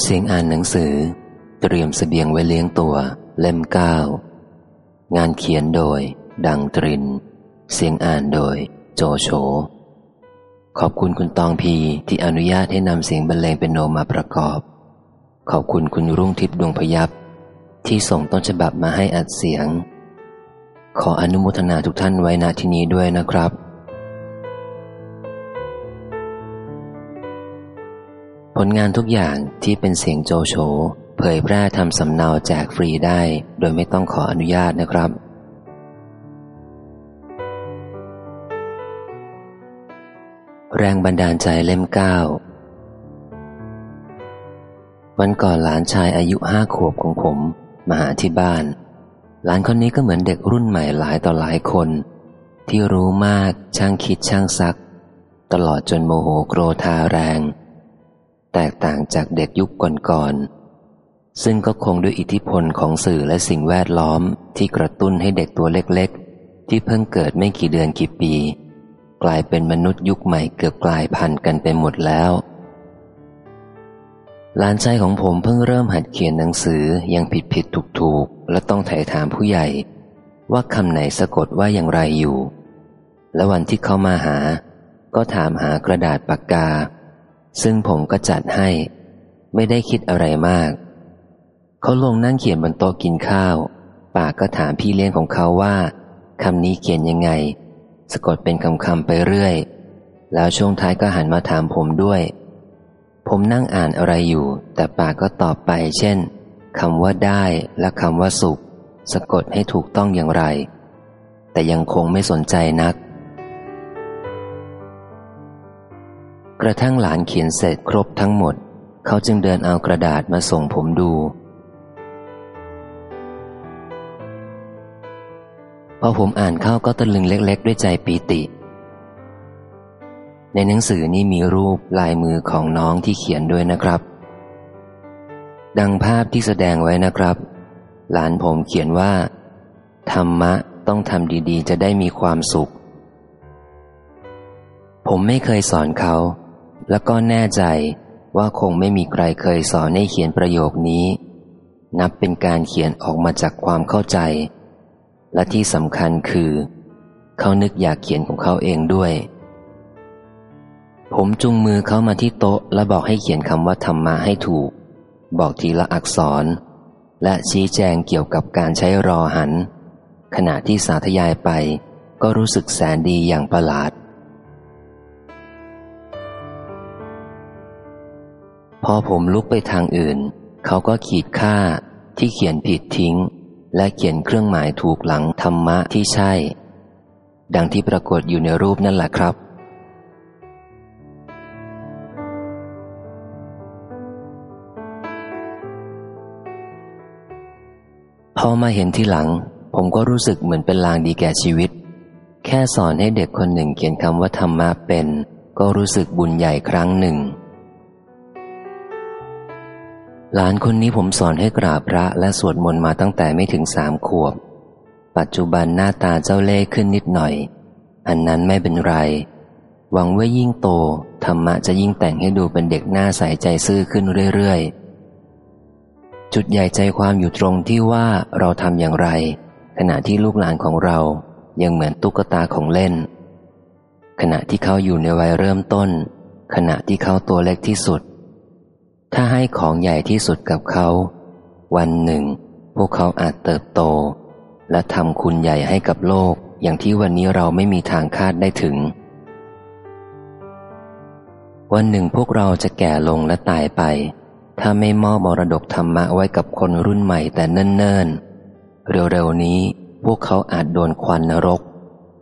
เสียงอ่านหนังสือ เตรียมสเสบียงไว้เลี้ยงตัว เล่มเก้างานเขียนโดย ดังตริน เสียงอ่านโดย โจโฉขอบคุณคุณตองพีที่อนุญาตให้นำเสียงบรรเลงเป็นโนมาประกอบ ขอบคุณคุณรุ่งทิพย์ดวงพยับที่ส่งต้นฉบับมาให้อัดเสียง ขออนุโมทนาทุกท่านไว้ณที่นี้ด้วยนะครับ ผลงานทุกอย่างที่เป็นเสียงโจโฉเผยแพร่ทำสำเนาแจกฟรีได้ โดยไม่ต้องขออนุญาตนะครับ แรงบันดาลใจเล่มเก้าวันก่อนหลานชายอายุห้าขวบของผมมาหาที่บ้าน หลานคนนี้ก็เหมือนเด็กรุ่นใหม่หลายต่อหลายคน ที่รู้มากช่างคิดช่างซัก ตลอดจนโมโหโกรธาแรง แตกต่างจากเด็กยุคก่อนๆ ซึ่งก็คงด้วยอิทธิพลของสื่อและสิ่งแวดล้อมที่กระตุ้นให้เด็กตัวเล็กๆ ที่เพิ่งเกิดไม่กี่เดือนกี่ปี กลายเป็นมนุษย์ยุคใหม่เกือบกลายพันธุ์กันไปหมดแล้วหลานชายของผมเพิ่งเริ่มหัดเขียนหนังสือยังผิดผิดถูกถูกและต้องไถ่ถามผู้ใหญ่ ว่าคำไหนสะกดว่าอย่างไรอยู่ และวันที่เขามาหา ก็ถามหากระดาษปากกา ซึ่งผมก็จัดให้ ไม่ได้คิดอะไรมาก เขาลงนั่งเขียนบนโต๊ะกินข้าว ปากก็ถามพี่เลี้ยงของเขาว่าคำนี้เขียนยังไง สะกดเป็นคำคำไปเรื่อย แล้วช่วงท้ายก็หันมาถามผมด้วย ผมนั่งอ่านอะไรอยู่ แต่ปากก็ตอบไป เช่นคำว่าได้และคำว่าสุข สะกดให้ถูกต้องอย่างไร แต่ยังคงไม่สนใจนัก กระทั่งหลานเขียนเสร็จครบทั้งหมด เขาจึงเดินเอากระดาษมาส่งผมดู พอผมอ่านเข้าก็ตะลึงเล็ก ๆ ด้วยใจปีติ ในหนังสือนี้มีรูปลายมือของน้องที่เขียนด้วยนะครับ ดังภาพที่แสดงไว้นะครับ หลานผมเขียนว่า ธรรมะต้องทำดีๆ จะได้มีความสุขผมไม่เคยสอนเขา แล้วก็แน่ใจว่าคงไม่มีใครเคยสอนให้เขียนประโยคนี้ นับเป็นการเขียนออกมาจากความเข้าใจ และที่สำคัญคือ เขานึกอยากเขียนของเขาเองด้วย ผมจุงมือเขามาที่โต๊ะ และบอกให้เขียนคำว่าธรรมะให้ถูก บอกทีละอักษร และชี้แจงเกี่ยวกับการใช้รอหัน ขณะที่สาธยายไปก็รู้สึกแสนดีอย่างประหลาด อผมลุกไปทางอื่น เขาก็ขีดค่าที่เขียนผิดทิ้ง และเขียนเครื่องหมายถูกหลังธรรมะที่ใช่ ดังที่ปรากฏอยู่ในรูปนั่นแหละครับ พอมาเห็นที่หลัง ผมก็รู้สึกเหมือนเป็นลางดีแก่ชีวิต แค่สอนให้เด็กคนหนึ่งเขียนคำว่าธรรมะเป็น ก็รู้สึกบุญใหญ่ครั้งหนึ่ง หลานคนนี้ผมสอนให้กราบพระและสวดมนต์มาตั้งแต่ไม่ถึงสามขวบ ปัจจุบันหน้าตาเจ้าเล่ห์ขึ้นนิดหน่อย อันนั้นไม่เป็นไร หวังว่ายิ่งโต ธรรมะจะยิ่งแต่งให้ดูเป็นเด็กหน้าใสใจซื่อขึ้นเรื่อยๆ จุดใหญ่ใจความอยู่ตรงที่ว่าเราทำอย่างไร ขณะที่ลูกหลานของเรายังเหมือนตุ๊กตาของเล่น ขณะที่เขาอยู่ในวัยเริ่มต้น ขณะที่เขาตัวเล็กที่สุด ถ้าให้ของใหญ่ที่สุดกับเขา วันหนึ่ง พวกเขาอาจเติบโต และทำคุณใหญ่ให้กับโลกอย่างที่วันนี้เราไม่มีทางคาดได้ถึง วันหนึ่งพวกเราจะแก่ลงและตายไป ถ้าไม่มอบมรดกธรรมะไว้กับคนรุ่นใหม่แต่เนิ่นๆ เร็วๆนี้พวกเขาอาจโดนควันนรก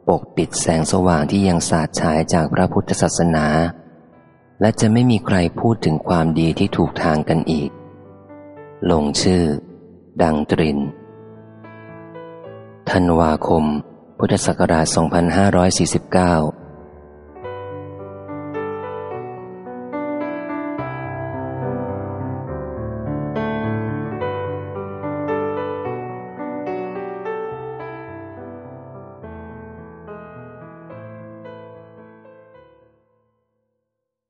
ปกปิดแสงสว่างที่ยังสาดฉายจากพระพุทธศาสนา และจะไม่มีใครพูดถึงความดีที่ถูกทางกันอีก ลงชื่อ ดังตริน ธันวาคม พุทธศักราช 2549